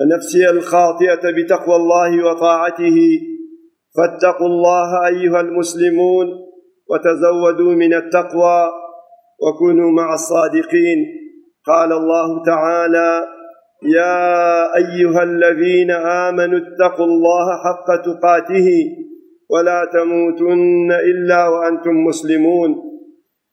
ونفسي الخاطئة بتقوى الله وطاعته فاتقوا الله أيها المسلمون وتزودوا من التقوى وكونوا مع الصادقين قال الله تعالى يا أيها الذين آمنوا اتقوا الله حق تقاته ولا تموتن إلا وأنتم مسلمون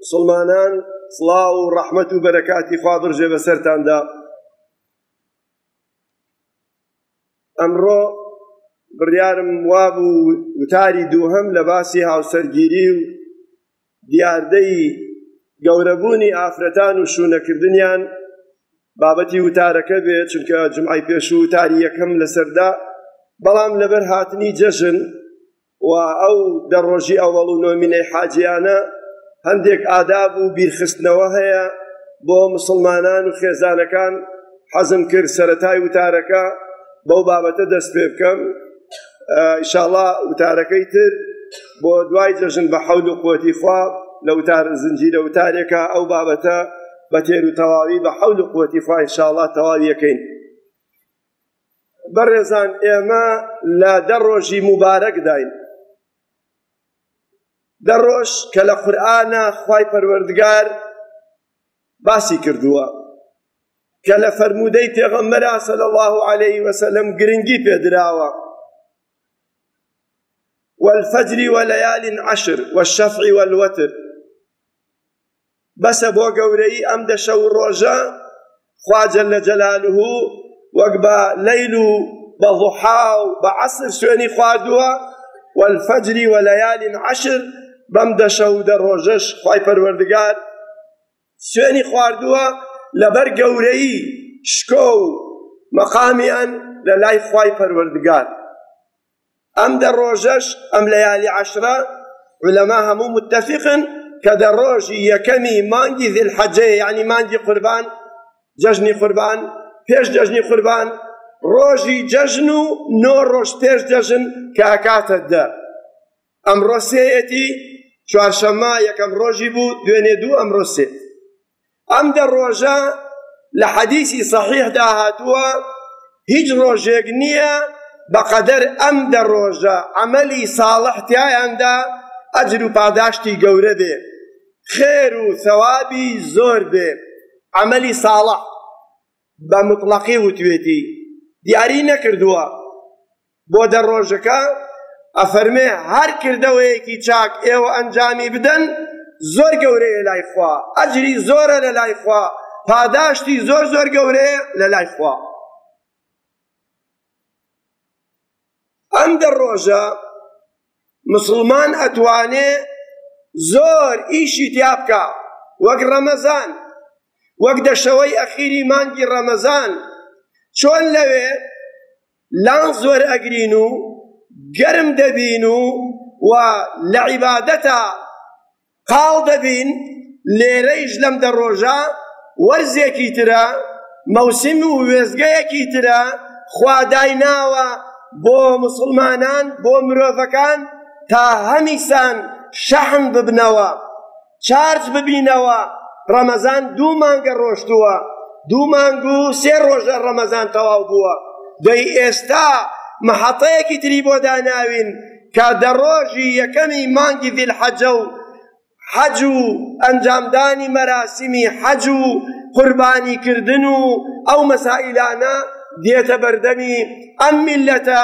مسوڵمانان سڵاو و ڕەحمەت و بەرەکاتی خوا بڕژێ بەسەرتاندا ئەمڕۆ بڕیارم وابوو وتاری دووهەم لە باسی هاوسەرگیری و دیاردەی گەورەبوونی ئافرەتان و شوونەکردنیان بابەتی وتارەکە بێ چونکە جمعی پێشوو وتاری یەکەم لەسەردا بەڵام لەبەر هاتنی جەژن و ئەو دە ڕۆژی ئەوەڵ و نۆمینەی حاجیانە هەندێک ئاداب و بیرخستنەوە هەیە بۆ مسوڵمانان و خێزانەکان حەزم کرد سەرەتای وتارەکە بەو بابەتە دەست پێ بکەم ئیشاڵا وتارەکەی تر بۆ دوای جەژن بە حەول و قوتی خوا لە وتار زنجیرە وتارێکە ئەو بابەتە بە تێر و تەواوی بە حەول و قوتی خوا ئیشاڵا تەواویەکەین بەڕێزان ئێمە لە دە ڕۆژی موبارەکداین دە ڕۆژ کە لە قورئانە خوای پەروەردگار باسی کردووە کە لە فەرموودەی پێغەمبەرا صلی الله علیه وسلم گرنگی پێدراوە والفجر وليال عشر والشفع والوتر بەسە بۆ گەورەیی ئەم دە شەو و ڕۆژە خوا جل جلالە وەک بە لەیل و بە ضحا و بە عەسر سوێنی خواردووە والفجر وليال عشر بەم دە شەو و دە ڕۆژەش خوای پەروەردگار سوێنی خواردووە لەبەر گەورەیی شکۆ و مەقامیان لە لای خوای پەروەردگار ئەم دە ڕۆژەش، ئەم لیالی عەشرە، عولەما هەموو موتەفیقن کە دە ڕۆژی یەکەمی مانگی ذی الحجەیە یەعنی مانگی قوربان، جەژنی قوربان، پێش جەژنی قوربان، ڕۆژی جەژن و نۆ ڕۆژ پێش جەژن کە ئەکاتە دە. ئەمڕۆ سێیەتی، چوارشەممە یەکەم ڕۆژی بوو، دوێنێ دوو ئەمڕۆ سێ. ئەم دە ڕۆژە لە حەدیسی سەحیحدا هاتووە هیچ ڕۆژێک نییە بەقەدەر ئەم دە ڕۆژە عەمەلی ساڵح تیایاندا ئەجر و پاداشتی گەورە بێ خێر و سەوابی زۆر بێ عەمەلی ساڵح بە مطلقی وتوێتی دیاری نەکردووە بۆ دە ڕۆژەکە ئەفەرمێ هەر کردەوەیەکی چاک ئێوە ئەنجامی بدەن زۆر گەورەیە لای خوا ئەجری زۆرە لە لای خوا پاداشتی زۆر زۆر گەورەیە لە لای خوا ئەم دە ڕۆژە مسلمان ئەتوانێ زۆر ئیشی تیا بکە وەک ڕەمەزان وەک دەشەوەی ئەخیری مانگی ڕەمەزان چۆن لەوێ لانس وەرئەگرین و گەرم دەبین و و لە عیبادەتا قاڵ دەبین، لێرەیش لەم دە ڕۆژە وەرزێکی ترە، مەوسم و وێستگەیەکی ترە خوا دایناوە بۆ موسڵمانان، بۆ مرۆڤەکان تا هەمیسان شەحن ببنەوە. چارج ببینەوە ڕەمەزان دوو مانگە ڕۆشتووە دوو مانگ و سێ ڕۆژە ڕەمەزان تەواو بووە دەی ئێستا محەتەیەکی تری بۆ داناوین کە دە ڕۆژی یەکەمی مانگی ذیلحەجە و حەج و ئەنجامدانی مەراسیمی حەج و قوربانی کردن و ئەو مەسائلانە دێتە بەردەمی ئەم میلەتە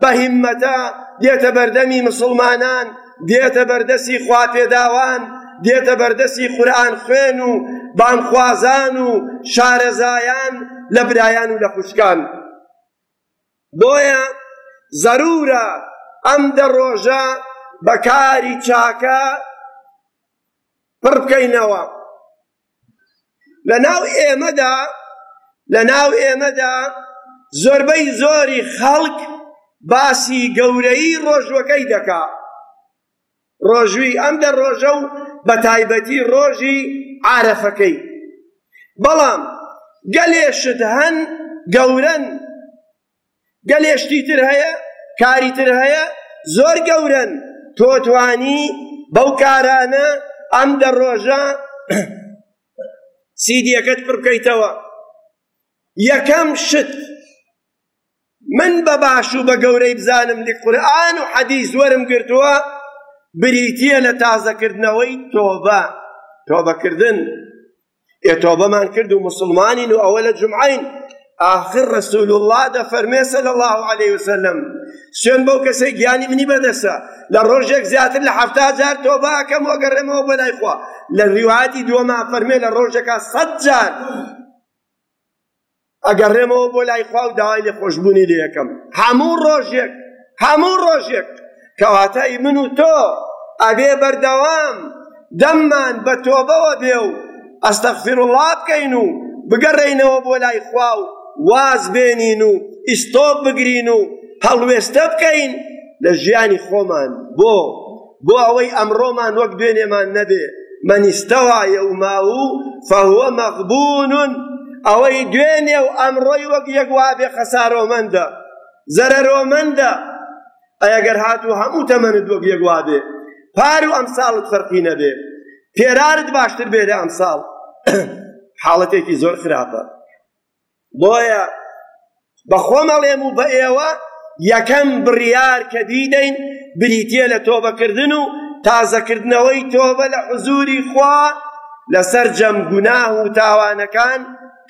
بە هیمەتە دێتە بەردەمی مسلمانان دێتە بەردەستی خواپێداوان، دێتە بەردەستی قورئان خوێن و بانگخوازان و شارەزایان لە برایان و لە خوشکان. بۆیە زەرورە ئەم دە ڕۆژە بە کاری چاکە پڕ بکەینەوە. لەناو ئێمەدا لەناو ئێمەدا زۆربەی زۆری خەڵک باسی گەورەی ڕۆژوەکەی دەکا ڕۆژوی ئەم دە ڕۆژە و بە تایبەتی ڕۆژی عارەفەکەی بەڵام گەلێ شت هەن گەورەن گەلێ شتی تر هەیە کاری تر هەیە زۆر گەورەن تۆ توانی بەو کارانە ئەم دە ڕۆژە سیدیەکەت پڕ بکەیتەوە یەکەم شت من بە باش و بە گەورەی بزانم لی قورآن و حەدیث وەرم گرتووە بریتیە لە تازەکردنەوەی تۆبە تۆبەکردن ئێ تۆبەمان کرد و مسلمانین و ئەوە لە جمعین آخر رسول الله دەفەرمێ صلی الله علیه وسلم سوێن بەو کەسە گیانی منی بەدەسە لە ڕۆژێک زیاتر لە حەفتا جار تۆبە ئەکەم وەگەڕێمەوە بەلای خوا لە ڕیواتی دووەما فەرمێ لە ڕۆژەکە سەد جار ئەگەڕێمەوە بۆ لای خوا و داوای لێخۆشبوونی لێ ئەکەم هەموو ڕۆژێک هەموو ڕۆژێک کەواتە ئی من و تۆ ئەبێ بەردەوام دەممان بە تۆبەوە بێ و ئەستەغفرڵڵا بکەین و بگەڕێینەوە بۆ لای خوا و واز بێنین و ئیستۆپ بگرین و هەڵوێستە بکەین لە ژیانی خۆمان بۆ بۆ ئەوەی ئەمڕۆمان وەک دوێنێمان نەبێ من استوى یوماه فهو مغبون ئەوەی دوێنێ و ئەمڕۆی وەک یەک وابێ خەسارۆمەندە زەرەرۆمەندە ئەگەر هاتوو هەموو تەمەنت وەک یەک وابێ پار و ئەمساڵت فەرقی نەبێ پێرارت باشتر بێ لە ئەمساڵ حاڵەتێکی زۆر خراپە بۆیە بە خۆم ئەڵێم و بە ئێوە یەکەم بڕیار کە بیدەین بریتیە لە تۆبەکردن و تازەکردنەوەی تۆبە لە حزوری خوا لەسەر جەم گوناه و تاوانەکان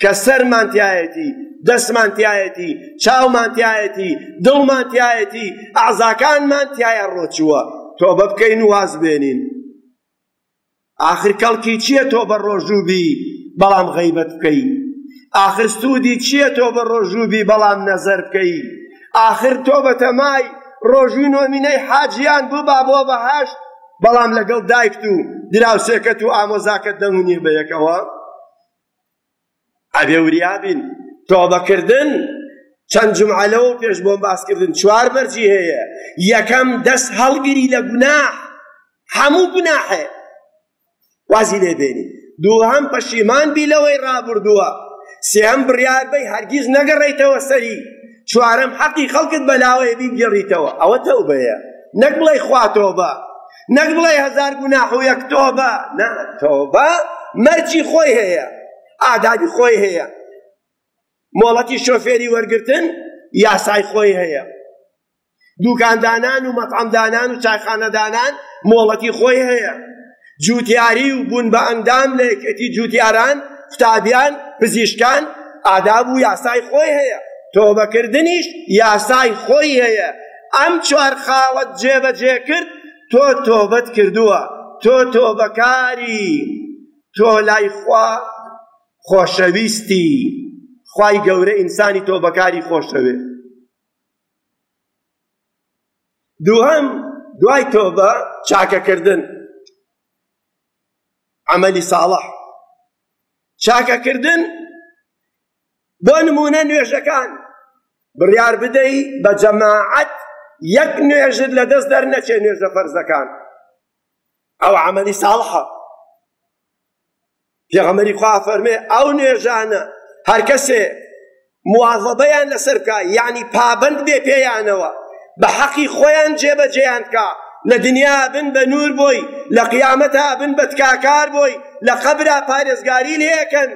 کە سەرمان تایەتی دەستمان تایەتی چاومان تایەتی دڵمان تایەتی ئازاکانمان تایە ڕۆچووە تۆبە بکەین و واز بێنین ئاخر کەڵکی چیە تۆ بەڕۆژوو بی بەڵام غەیبەت بکەی؟ ئاخر سوودی چیە تۆ بەڕۆژوو بی بەڵام نەزەر بکەی؟ ئاخر تۆ بەتەمای ڕۆژووی نۆمینەی حاجیان بووبا بۆ بەهەشت بەڵام لەگەڵ دایکت و دراوسێکەت و ئامۆزاکەت دەمونی بەیەکەوە؟ ئەبێ وریا بین تۆبە کردن چەند جومعە لەوە پێش بۆم باس کردن چوار مەرجی هەیە یەکەم دەست هەڵگری لە گوناح هەموو گوناحێ وازی لێ بێنی دووهەم پەشیمان بی لەوەی ڕابردووە سێم بڕیار بەی هەرگیز نەگەڕێیتەوە سەری چوارەم حەقی خەڵکت بەلاوەیە بیگەڕیتەوە ئەوە تەوبەیە نەک بڵێ خوا تۆبە نەک بڵێ هەزار گوناح و یەک تۆبە نا تۆبە مەرجی خۆی هەیە ئادابی خۆی هەیە مۆڵەتی شۆفێری وەرگتن یاسای خۆی هەیە دوکاندانان و مەتعەمدانان و چایخانەدانان مۆڵەتی خۆی هەیە جوتیاری و بوون بە ئەندام لە یەکێتی جوتیاران قوتابیان پزیشکان ئاداب و یاسای خۆی هەیە تۆبەکردنیش یاسای خۆی هەیە ئەم چوار خاڵەت جێبەجێ کرد تۆ تۆبەت کردووە تۆ تۆبەکاری تۆ لای خوا خۆشەویستی خوای گەورە ئینسانی تۆبەکاری خۆشەوێ دووەم دوای تۆبە چاکەکردن عملی ساڵح چاکەکردن بۆ نمونە نوێژەکان بڕیار بدەی بە جەماعەت یەک نوێژت لە دەست دەرنەچێ نوێژە فەرزەکان ئەوە عەمەلی ساڵحە پێغەمبەری خوا فەرمێ ئەو نوێژانە هەر کەسێ مواظبەیان لەسەر بکە یعنی پابەند بێ پێیانەوە بە حەقی خۆیان جێبەجێیان بکە لە دنیا بن بە نور بۆی لە قیامەتا بن بە تکاکار بۆی لە قەبرا پارێزگاری لێکەن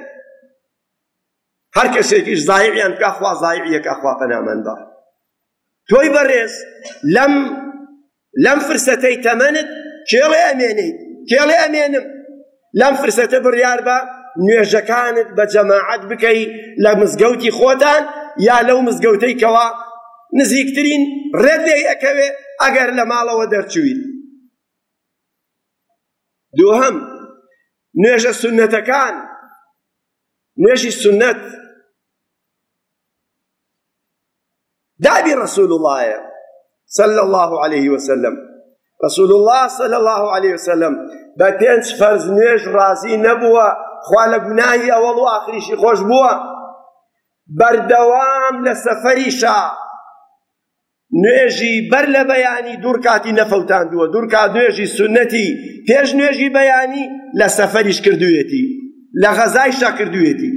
هەر کەسێکیش زایعیان بکا خوا زایعیەکە خوا پەنامان بە تۆی بەڕێز لەم لەم فرسەتەی تەمەنت کێڵێ ئەمێنی کێڵێ ئەمێنم لەم فرسەتە بڕیار بە نوێژەکانت بە جەماعەت بکەی لە مزگەوتی خۆتان یا لەو مزگەوتەی کەوا نزیکترین ڕێدێ ئەکەوێ ئەگەر لە ماڵەوە دەرچوویت دووهم نوێژە سنەتەکان نوێژی سنەت دابی رسول الله صلى الله عليه وسلم رسول الله صلى الله عليه وسلم بە پێنج فەرز نوێژ ڕازی نەبووە خوا لە گوناهی ئەوەڵ و ئاخریشی خۆش بووە بەردەوام لە سەفەریشە نوێژی بەر لە بەیانی دوو رکاتی نەفەوتاندووە، دوو رکات نوێژی سوننەتی پێش نوێژی بەیانی لە سەفەریش کردوویەتی، لە غەزایشدا کردوویەتی.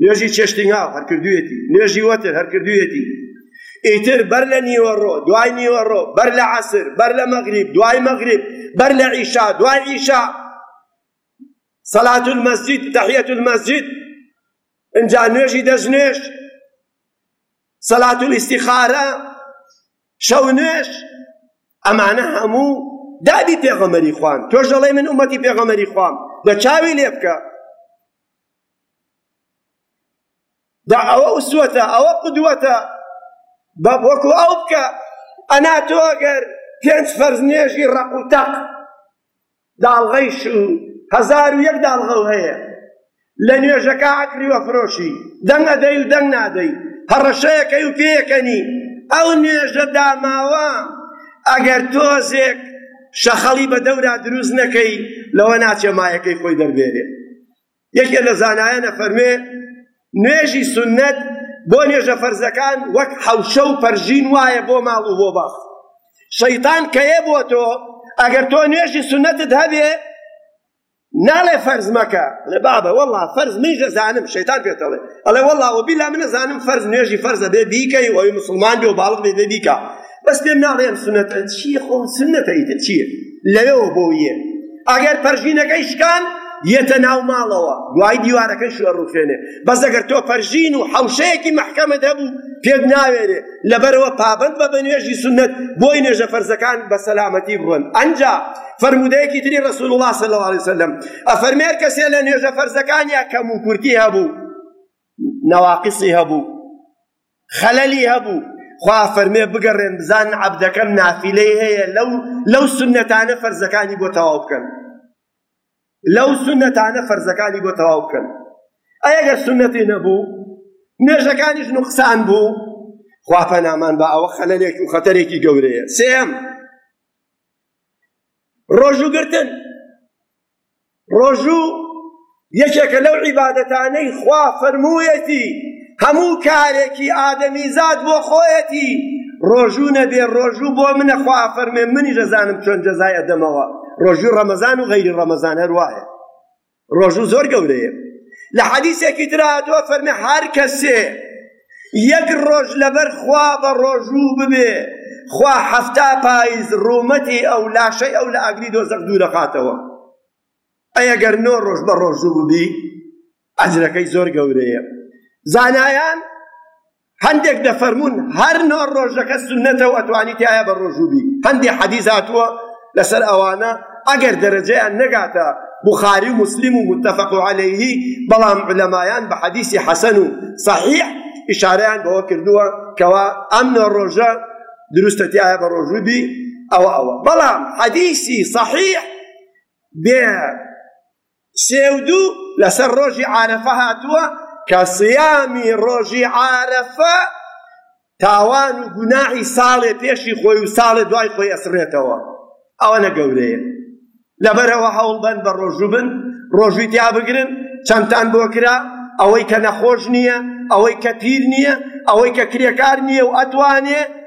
نوێژی چێشتنگاو هەر کردوویەتی، نوێژی وەتر هەر کردوویەتی. ئیتر بەر لە نیوەڕۆ، دوای نیوەڕۆ، بەر لە عەسر، بەر لە مەغریب، دوای مەغریب، بەر لە عیشا، دوای عیشا، صلاة المسجد، تحیەت المسجد، ئینجا نوێژی دەستنوێژ سەلات الاستخارە شەو نوێژ ئەمانە هەموو دادی پێغەمەری خوان تۆش دەڵێ من ئومەتی پێغەمەری خوام دە چاوی لێ بکە دا ئەوە ئوسوەتە ئەوە قدوەتە بە وەکو ئەو بکە ئەنا تۆ ئەگەر پێنج فەرز نوێژی ڕەق و تەق داڵغەیش و هەزار و یەک داڵغەو هەیە لە نوێژەکا عەتری وە فرۆشی دەنگ ئەدەی و دەنگ نادەی هەڕەشەیەکەی و پێیەکەنی ئەو نوێژە داماوە ئەگەر تۆزێک شەخەڵی بە دەورا دروست نەکەی لەوە ناچێ مایەکەی خۆی دەربێرێ. یەکێ لە زانایان ئەفەرموێ، نوێژی سوننەت بۆ نوێژە فەرزەکان وەک حەوشە و پەرژین وایە بۆ ماڵ و بۆ باخ. شەیتان کەیە بۆ تۆ، ئەگەر تۆ نوێژی سوننەتت هەبێ ناڵێ فەرز مەکە، ئەڵێ بابە وەڵڵا فەرز منیش ئەزانم، شەیتان پێت ئەڵێ، ئەڵێ وەڵڵا وە بیلا من ئەزانم فەرز نوێژی فەرزە بێ بیکەی، ئەوەی موسڵمان بێ و باڵغ بێ بێ بیکا. بەس پێم ناڵێن سنەتە چییە خۆ سنەتە ئیتر چییە لەوێەوە بۆ یە ئەگەر پەرژینەکەی شکان یەتە ناو ماڵەوە دوای دیوارەکەی شوەڕوخێنێ بەس ئەگەر تۆ پەرژین و حەوشەیەکی محکەمە دەبوو پێت ناوێرێ لەبەرەوە پابند بە بەنوێژی سنت بۆی نێژە فەرزەکان بە سەلامەتی بڕن ئەنجا فرموودەیەکی تری ڕسول الله صلی الله عليه وسلم ئەفەرمێر کەسێ لە نێژە فەرزەکانیا کەم و کورتی هەبوو نەواقسی هەبوو خەلەلی هەبوو خوا فەرموێ بگەڕێن بزانن عەبدەکەم نافیلەی هەیە لەو لەو سونەتانە فەرزەکانی بۆ تەواو بکەن لەو سونەتانە فەرزەکانی بۆ تەواو بکەن ئەگەر سونەتی نەبوو نوێژەکانیش نوقسان بوو خوا پەنامان بە ئەوە خەلەلێک و خەتەرێکی گەورەیە سێم ڕۆژوو گرتن ڕۆژوو یەکێکە لەو عیبادەتانەی خوا فەرموویەتی هەموو کارێکی ئادەمیزاد بۆ خۆیەتی ڕۆژوو نەبێ ڕۆژوو بۆ منە خوا فەرمێ منیش دەزانم چۆن جەزای ئەدەمەوە ڕۆژوو ڕەمەزان و غەیری ڕەمەزان هەر وایە ڕۆژوو زۆر گەورەیە لە حەدیسێکی تر هاتووە فەرمی هەر کەسێ یەک ڕۆژ لەبەر خوا بە ڕۆژوو ببێ خوا حەفتا پایز ڕوومەتی ئەو لاشەی ئەو لە ئاگری دۆزەق دوو دەقاتەوە ئەگەر نۆ ڕۆژ بە ڕۆژوو ببی ئەجرەکەی زۆر گەورەیە زانایان هەندێک دەفەرموون هەر نۆ ڕۆژەکە سونەتە و ئەتوانی تایە بە ڕۆژوو بی هەندێک حەدیث هاتووە لەسەر ئەوانە ئەگەر دەرەجەیان نەگاتە بخاری و مسلم و متفق و علیهی بەڵام علەمایان بە حەدیثی حەسەن و صحیح ئشارەیان بەوە کردووە کەوا ئەم نۆ ڕۆژە دروستە تایە بە ڕۆژوو بی ئەوە ئەوە بەڵام حەدیثی صحیح بێ سێ و دوو لەسەر ڕۆژی عارەفە هاتووە کە سیامی ڕۆژی عارەفە تاوان و گوناحی ساڵێ پێشی خۆی و ساڵێ دوای خۆی ئەسڕێتەوە ئەوە نە گەورەیە لەبەرەوە هەوڵبەن بە ڕۆژوو بن ڕۆژوی تیا بگرن چەندتان بۆ کرا ئەوەی کە نەخۆش نییە ئەوەی کە پیر نییە ئەوەی کە کرێکار نییە و ئەتوانێ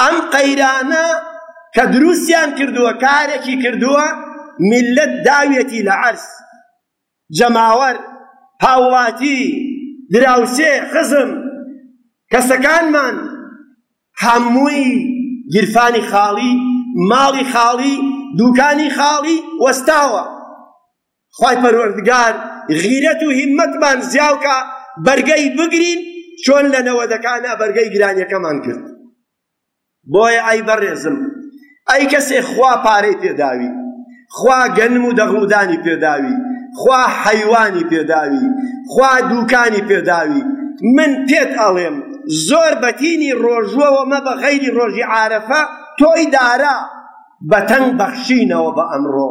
ئەم قەیرانە کە دروستیان کردووە کارێکی کردووە میللەت داویەتی لە عەرز جەماوەر هاوڵاتی دراوسێ خزم کەسەکانمان هەمووی گیرفانی خاڵی ماڵی خاڵی دوکانی خاڵی وەستاوە خوای پەروەردگار غیرەت و هیمەتمان زیاوکا بەرگەی بگرین چۆن لە نەوەدەکانا بەرگەی گرانیەکەمان گرت بۆیە ئەی بەڕێزم ئەی کەسێ خوا پارەی پێداوی خوا گەنم و دەغڵودانی پێداوی خوا حەیوانی پێداوی خوا دووکانی پێداوی من پێت ئەڵێم زۆر بەتینی ڕۆژوەوە مە بە غەیری ڕۆژی عارەفە تۆی دارا بەتەنگ بەخشینەوە بە ئەمڕۆ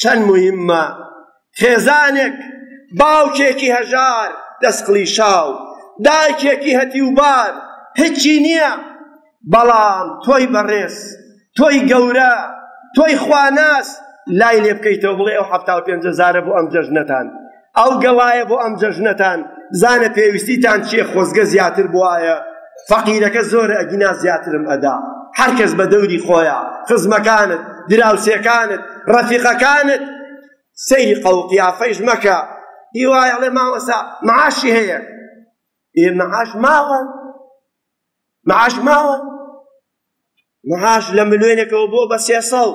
چەند موهیممە خێزانێک باوکێکی هەژار دەستقڵیشاو دایکێکی هەتیوبار هیچی نیە بەڵام تۆی بەڕێز تۆی گەورە تۆی خواناس لای لێبکەیتەوە بڵێ ئەو حەفتا و پێنج هەزارە بۆ ئەم جەژنەتان ئەڵگەڵایە بۆ ئەم جەژنەتان زانە پێویستیتان چیە خۆزگە زیاتر بوایە فەقیرەکە زۆرە ئەگینا زیاترم ئەدا هەرکەس بە دەوری خۆیە خزمەکانت دراوسێکانت ڕەفیقەکانت سەیری قەوقیافەیش مەکە هیوای ئەڵێ ماوەسا معاشی هەیە ئێ معاش ماوە معاش ماوە معاش لە ملوێنێکەوە بۆ بە سێ سەد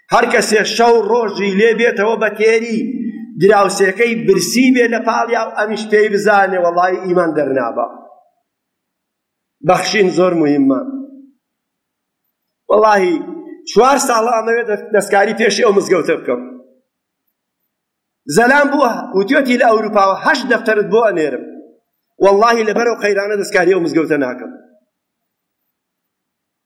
هەرکەسێ شەو ڕۆژی لێ بێتەوە بە تێری دراوسێکەی برسی بێ لە پاڵیا و ئەمیش پێی بزانێ وەڵای ئیمان دەرنابا بەخشین زۆر مهمە وەڵاهی چوار ساڵە ئەمەوێت دەستکاری پێشی ئەو مزگەوتە بکەم زەلام بووە وتێتی لە ئەوروپاوە هەشت دەفتەرت بۆ ئەنێرم واللهی لەبەرەو قەیرانە دەستکاری ئەو مزگەوتە ناکەم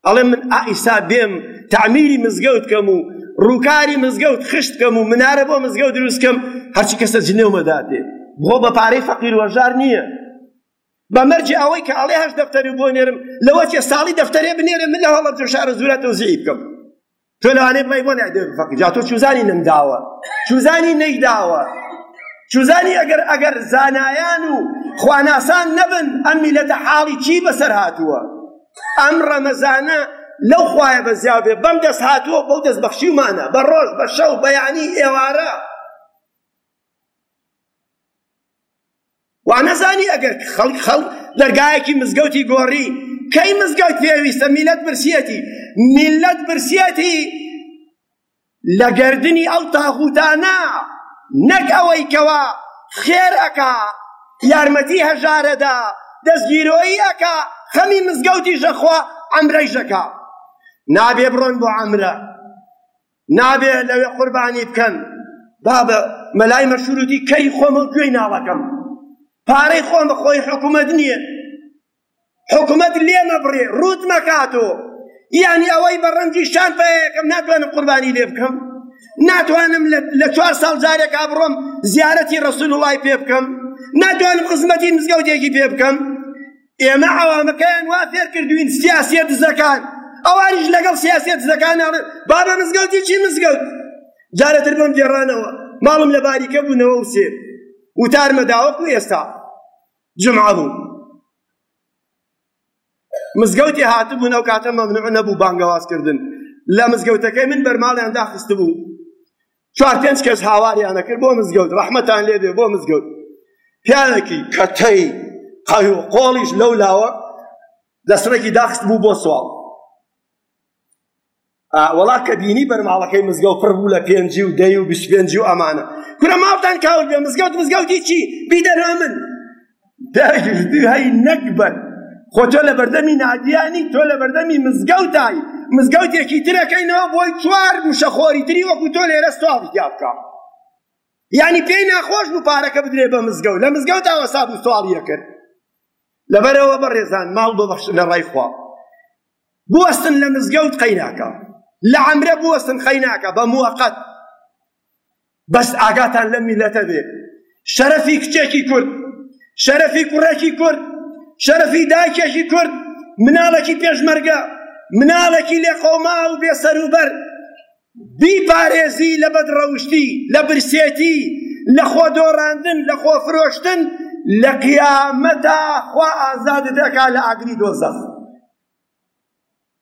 ئەڵێ من ئائیسا بێم تعمیری مزگەوت کەم و ڕووکاری مزگەوت خشت کەم و منارە بۆ مزگەوت دروست کەم هەرچی کەسە جنێومە دادێ بۆ بە پارەی فەقیر وەژار نییە بە مەرجی ئەوەی کە ئەڵێ هەش دەفتەری بۆ نێرم لەوە چێ ساڵی دەفتەرێ بنێرێ من لە هەڵەبجە شارە زورا تەوزیعی بکەم تۆ لەوانەیە بڵێی بۆ نایدەوێت بفەقی جا تۆ چوزانی نەمداوە چوزانی نەیداوە چوزانی ئەگەر ئەگەر زانایان و خواناسان نەبن ئەم میلەتە حاڵی چی بەسەر هاتووە ئەم ڕەمەزانە لەو خوایە بە زیاو بێ بەم دەست هاتووە بەو دەست بەخشیومانە بە ڕۆژ بە شەو بەیانی ئێوارە وانەزانی ئەگەر خەڵک خەڵ دەرگایەکی مزگەوتی گۆڕی کەی مزگەوت پێویستە میلەت برسیەتی میلەت برسیەتی لە گردنی ئەو تاغوتانە نەک ئەوەی کەوا خێر ئەکا یارمەتی هەژارەدا دەستگیرۆیی ئەکا خەمی مزگەوتی ژەخوا عەمرەی ژەکا نابێ بڕۆن بۆ عەمرە نابێ لەوێ قوربانی بکەن بابە مەلای مەشروتی کەی خۆمە و گوێی ناڵەکەم پارەی خۆمە خۆی حکوومەت نییە حکوومەت لێمە بڕێ ڕوت مەکاتەوە یعنی ئەوەی بە ڕەنجی شان پێەکەم ناتوانم قوربانی لێ بکەم ناتوانم لە چوار ساڵ جارێک ئابڕۆم زیارەتی ڕسول وڵای پێ بکەم ناتوانم خزمەتی مزگەوتێکی پێ بکەم ئێمە عەوامەکەیان وا فێر کردوین سیاسیە دزەکان ئەوانیش لەگەڵ سیاسیە دزەکان ناڵێن بابە مزگەوتی چی مزگەوت جارەتر بۆم گێڕانەوە ماڵم لە باریکە بوونەوە و سێ وتارمە داوەکو ئێستا جمعە بوو مزگەوتی هاتبوون ئەو کاتە مەمنوع نەبوو بانگەوازکردن لە مزگەوتەکەی من بەرماڵیان داخستبوو چوار پێنج کەس هاواریانە کرد بۆ مزگەوت ڕەحمەتان لێ بێ بۆ مزگەوت پیاوێکی کەتەی قەوی و قۆڵیش لەو لاوە دەسڕێکی داخست بوو بۆ سواڵ وەڵا کە بینی بەرماڵەکەی مزگەوت پڕ بوو لە پێنجی و دەی و بیست پێنجی و ئەمانە کورە ماڵتان کاول بێ مزگەوت مزگەوتی چی بیدەرا من دەشتی هەی نەگبەت خۆ تۆ لە بەردەمی نادیانی تۆ لە بەردەمی مزگەوتای مزگەوتێکی ترەکەینەوە بۆی چوار مشەخۆری تری وەکو تۆ لێرە سواڵی تیا بکە یعنی پێی ناخۆش بوو پارەکە بدرێ بە مزگەوت لە مزگەوتا وەساب و سواڵیە کرد لەبەرەوە بەڕێزان ماڵ ببەخش لە ڕای خوا بوەستن لە مزگەوت قەیناکە لە عەمرە بوەستن قەیناکە بە موەقەت بەس ئاگاتان لەم میلەتە بێ شەرەفی کچێکی کورد شەرەفی کوڕێکی کورد شەرەفی دایکێکی کورد مناڵێکی پێشمەرگە مناڵێکی لێقەوما و بێسەروبەر بیپارێزی لە بەدڕەوشتی لە برسێتی لە خۆ دۆڕاندن لە خۆ فرۆشتن لە قیامەتا خوا ئازادت ئەکا لە ئاگری دۆزەخ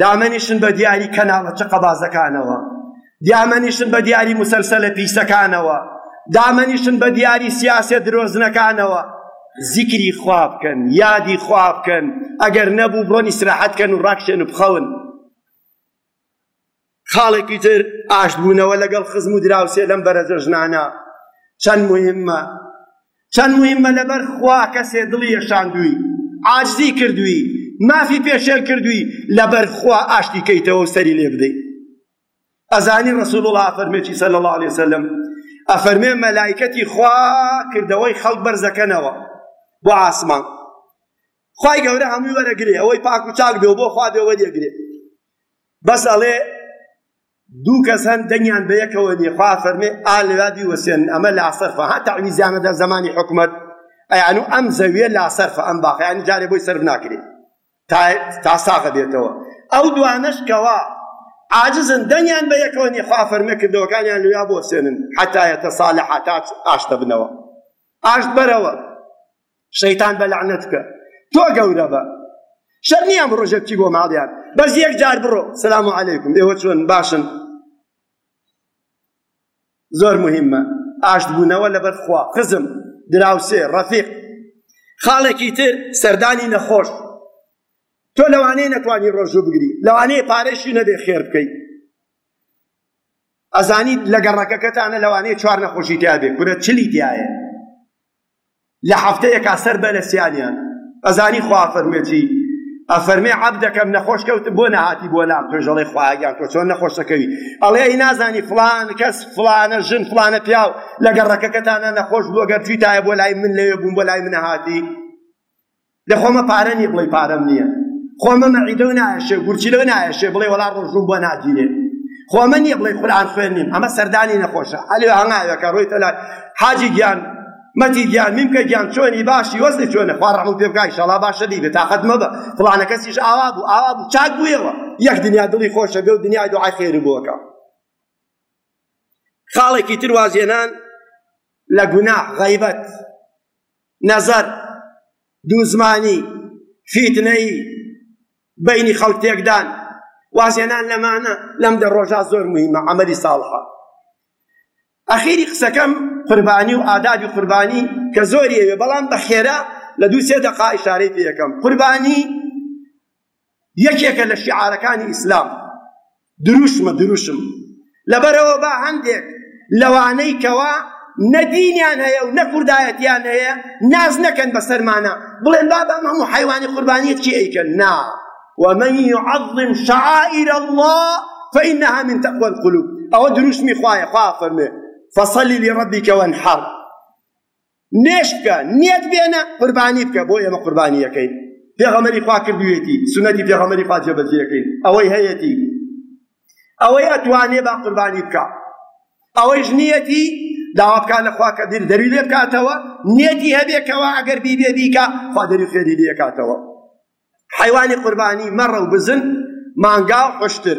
دامەنیشن بە دیاری کەناڵە چەقەبازەکانەوە، دامەنیشن بە دیاری مسەلسەلە پیسەکانەوە، دامەنیشن بە دیاری سیاسە درۆزنەکانەوە، زیکری خوا بکەن، یادی خوا بکەن، ئەگەر نەبوو بڕۆن ئیسراحەت کەن و ڕاکشێن و بخەون. خاڵێکی تر ئاشتبوونەوە لەگەڵ خزم و دراوسێ لەم بەرەجە ژنانە چەند مهمە چەند مهمە لەبەر خوا کەسێ دڵی یەشاندووی عاجزی کردووی مافی پێشێل کردووی لەبەر خوا ئاشتی کەیتەوە و سەری لێ بدەیت ئەزانی ڕسول وڵا فەرمێکی سەل الله عليه وسلم ئەفەرمێ مەلایکەتی خوا کردەوەی خەڵک بەرزەکەنەوە بۆ ئاسمان خی گەورە هەمووی وەرەگرێ ئەوەی پاک و چاک بێ و بۆ خوا بێ وەرێگرێ بەس ئەڵێ دوو کەس هەن دەنگیان بەیەکەوە نیە خوا فەرمێ ئا لەوا بیوەسێنن ئەمە لاسەرفە ها تەعویزیانە دە زەمانی حکومەت ئەیانو ئەم زەویە لاسەرفە ئەم باخە یانی جارێ بۆی سەرف ناکرێ تا تا ساغە بێتەوە ئەو دوانەش کەوا عاجزن دەنگیان بە یەکەوە نیە خوا فەرمێ کردەوەکانیان لەوا بۆسێنن حتا یەتە ساڵە حتا ئاشتە بنەوە ئاشت بەرەوە شەیتان بە لەعنەت بکە تۆ گەورە بە شەر نییە ئەم ڕۆژە بچی بۆ ماڵیان بەس یەک جار بڕۆ سلام و عەلەیکم ئێوە چۆن باشن زۆر مهمە ئاشت بوونەوە لەبەر خوا خزم دراوسێ ڕەفیق خاڵێکی تر سەردانی نەخۆش تۆ لەوانەیە نەتوانی ڕۆژوو بگری لەوانەیە پارێشی نەبێ خێر بکەیت ئەزانی لە گەڕەکەکەتانە لەوانەیە چوار نەخۆشی تیا بێ کورە چلی تایە لە حەفتەیەکا سەر بە لە سیانیان ئەزانی خوا ئەفەرموێتی ئەفەرمێ عەبدەکەم نەخۆش کەوتم بۆ نەهاتی بۆ لام تۆش ئەڵێ خوایەگیان تۆ چۆن نەخۆش دەکەوی ئەڵێ ئەی نازانی فڵان کەس فڵانە ژن فڵانە پیاو لەگەڵ ڕەکەکەتانە نەخۆش بوو گەر جویتایە بۆ لای من لەوێ بووم بۆ لای من نەهاتی لە خۆمە پارە نیە بڵێی پارەم نیە خۆمە مەعیدە و نایەشێ گورچیلە و نایەشێ بڵێ وەڵا ڕۆژوم بۆ ناگیرێ خۆمە نیە بڵێ قورئان خوێن نیم ئەمە سەردانی نەخۆشە ئەلێ هەنگاوێکە ڕۆیتە لای حاجی گیان مەتی گیان میمکە گیان چۆنی باشی وەزنی چۆنە خوا ڕەحمەت پێ بکای شەڵا باشە بیبێ تاقەت مەبە فڵانە کەسیش ئاوا بوو ئاوا بوو چاک بوویەوە یەک دنیا دڵی خۆشە بێ و دنیای دوعای خێری بووەکە خاڵێکی تر وازێنان لە گوناح غەیبەت نەزەر دووزمانی، فیتنەیی، بەینی خەڵک تێکدان، وازهێنان لە مانا لەم دە ڕۆژە زۆر موهیمە، عەمەلی ساڵحە. ئەخیری قسەکەم قوربانی و ئادابی قوربانی کە زۆری ئەوێ بەڵام بە خێرا لە دوو سێ دەقە ئیشارەی پێ ئەکەم. قوربانی یەکێکە لە شیعارەکانی ئیسلام، دروشمە دروشم، لەبەرئەوە با هەندێک لەوانەی کەوا نە دینیان هەیە و نە کوردایەتیان هەیە ناز نەکەن بەسەرمانا بڵێن با بەم هەموو حەیوانی قوربانیت کێ ئەیکەن نا ومن يعظم شعائر الله فإنها من تقوى القلوب ئەوە دروشمی خوایە خوا فەرمێ فصل لربك وانحر مێشک بکە نێت بێنە قوربانی بکە بۆ ئێمە قوربانیەکەین پێغەمەری خوا کردوێتی سونەتی پێغەمەری خوا جێبەجێەکەین ئەوەی هەیەتی ئەوەی ئەتوانێ با قوربانی بکە ئەوەیش نیەتی داوا بکە لە خوا کە دیر دەری لێ بکاتەوە نیەتی هەبێکەوە ئەگەر بیبێ بیکە خوا دەری خێری لێکاتەوە حیوانی قوربانی مەڕە و بزن مانگا و حشتر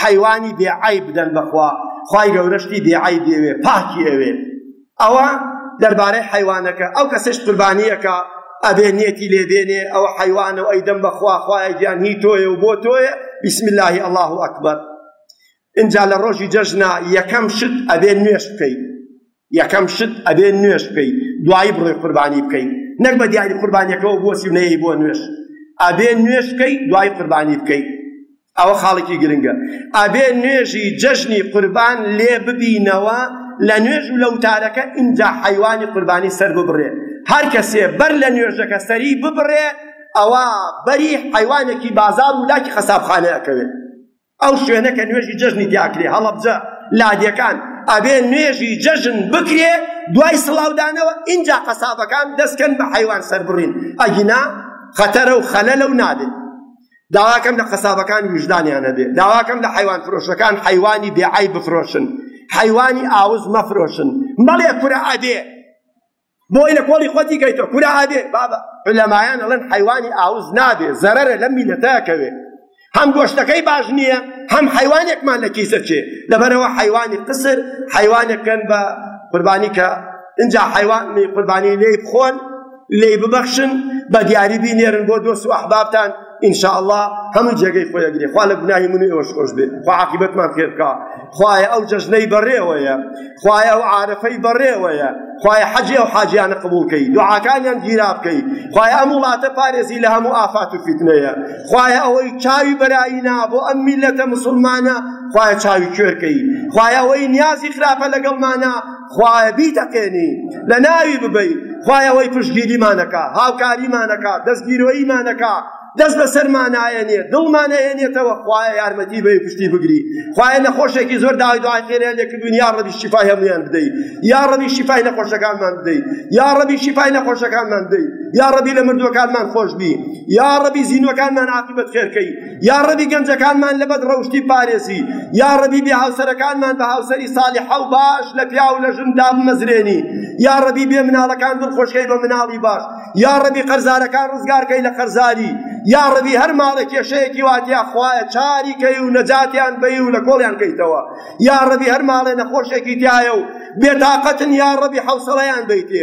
حەیوانی بێ عەیب بدەن بە خوا خوای گەورە شتی بێ عەیبی ئەوێ پاکی ئەوێ ئەوە دەربارەی حەیوانەکە ئەو کەسەش قوربانی ئەکا ئەبێ نیەتی لێ بێنێ ئەوە حەیوانە و ئەیدەم بە خوا خوایە گیان هی تۆیە و بۆ تۆیە بسم الله الله اکبر ئینجا لە ڕۆژی جەژنا یەکەم شت ئەبێ نوێژ بکەی یەکەم شت ئەبێ نوێژ بکەی دوایی بڕۆی قوربانی بکەی نەک بە دیاری قوربانیەکەوە بۆچی و نەیەی بۆ نوێژ ئەبێ نوێژ بکەی دوایی قوربانی بکەی ئەوە خاڵێکی گرنگە ئەبێ نوێژی جەژنی قوربان لێ ببینەوە لە نوێژ و لە وتارەکە ئینجا حەیوانی قوربانی سەر ببڕێ هەر کەسێ بەر لە نوێژەکە سەری ببڕێ ئەوە بەری حەیوانێکی بازار و لاکی خەسابخانە ئەکەوێت ئەو شوێنە کە نوێژی جەژنی تیاکرێ هەڵەبجە لادێکان ئەبێ نوێژی جەژن بکرێ دوای سڵاودانەوە ئینجا قەسابەکان دەستکەن بە حیوان سەربڕین ئەگینا خەتەرە و خەلەلە و نابێت داواکەم لە قەسابەکان ویژدانیان هەبێ داواکەم لە حیوان فرۆشەکان حیوانی بێعی بفرۆشن حیوانی ئاوز مەفرۆشن مەڵێ کورە ئەبێ بۆی لە کۆڵی خۆتی کەیتۆ کورە ئادێ بابە. علەمایان ئەڵێن حەیوانی ئاوس نابێ زەرەرە لەم میلەتە ئەکەوێ هەم گۆشتەکەی باش نیە هەم حەیوانێکمان لە کیس ئەچێ لەبەرئەوە حەیوانی قسر حەیوانێک کەن بە قوربانی کە ئینجا حەیوانی قوربانی لێی بخۆن لێی ببەخشن بە دیاری بینێرن بۆ دۆست و ئەحبابتان ان شاء الله هەموو جێگەی خۆی ئەگرێ خوا لە گوناهی من و ئێوەش خۆش بێ خوا عاقبەتمان خێر بکا خوایە ئەو جەژنەی بەڕێوەیە خوایە ئەو عارفەی بەڕێوەیە خوایە حەجی ئەو حاجیانە قبول کەی دوعاکانیان گیرا بکەی خوایە ئەم وڵاتە پارێزی لە هەموو ئافات و فیتنەیە خوایە ئەوەی چاوی بەرایی نا بۆ ئەم میلەتە مسلمانە خوایە چاوی کوێرکەی خوایە ئەوەی نیازی خراپە لەگەڵمانە خوایە بیتەقێنی لە ناوی ببەی خوایە هۆی پشتگیریمانەکە هاوکاریمانەکە دەستگیرۆییمانەکە دەست بەسەرمان نایەنێ دڵمان ئەیەنێتەوە خوایە یارمەتی بە پشتی بگری خوایە نەخۆشێکی زۆر داوای دوای خێریان لێکردون یا ڕەبی شیفای هەمویان بدەیت یا ڕەبی شیفای نەخۆشەکانمان بدەیت یا ڕەبی شیفای نەخۆشەکانمان بدەیت یا ڕەبی لە مردوەکانمان خۆش بی یا ڕەبی زینوەکانمان عاقبەت خێرکەی یاڕەبی گەنجەکانمان لە بەد ڕەوشتی بپارێزی یاڕەبی بێ هاوسەرەکانمان بە هاوسەری ساڵحە و باش لە پیا و لە ژن دابمەزرێنی یاڕەبی بێ مناڵەکان دڵخۆشکەی بە مناڵی باش یاڕەبی قەرزارەکان ڕزگارکەی لە قەرزاری یاڕەبی هەر ماڵە کێشەیەکی واتیا خوایە چاری کەی و نەجاتیان بەی و لە کۆڵیان کەیتەوە یاڕەبی هەر ماڵێ نەخۆشێکی تایە و بێتاقەتن یاڕەبی حوسڵەیان بیتێ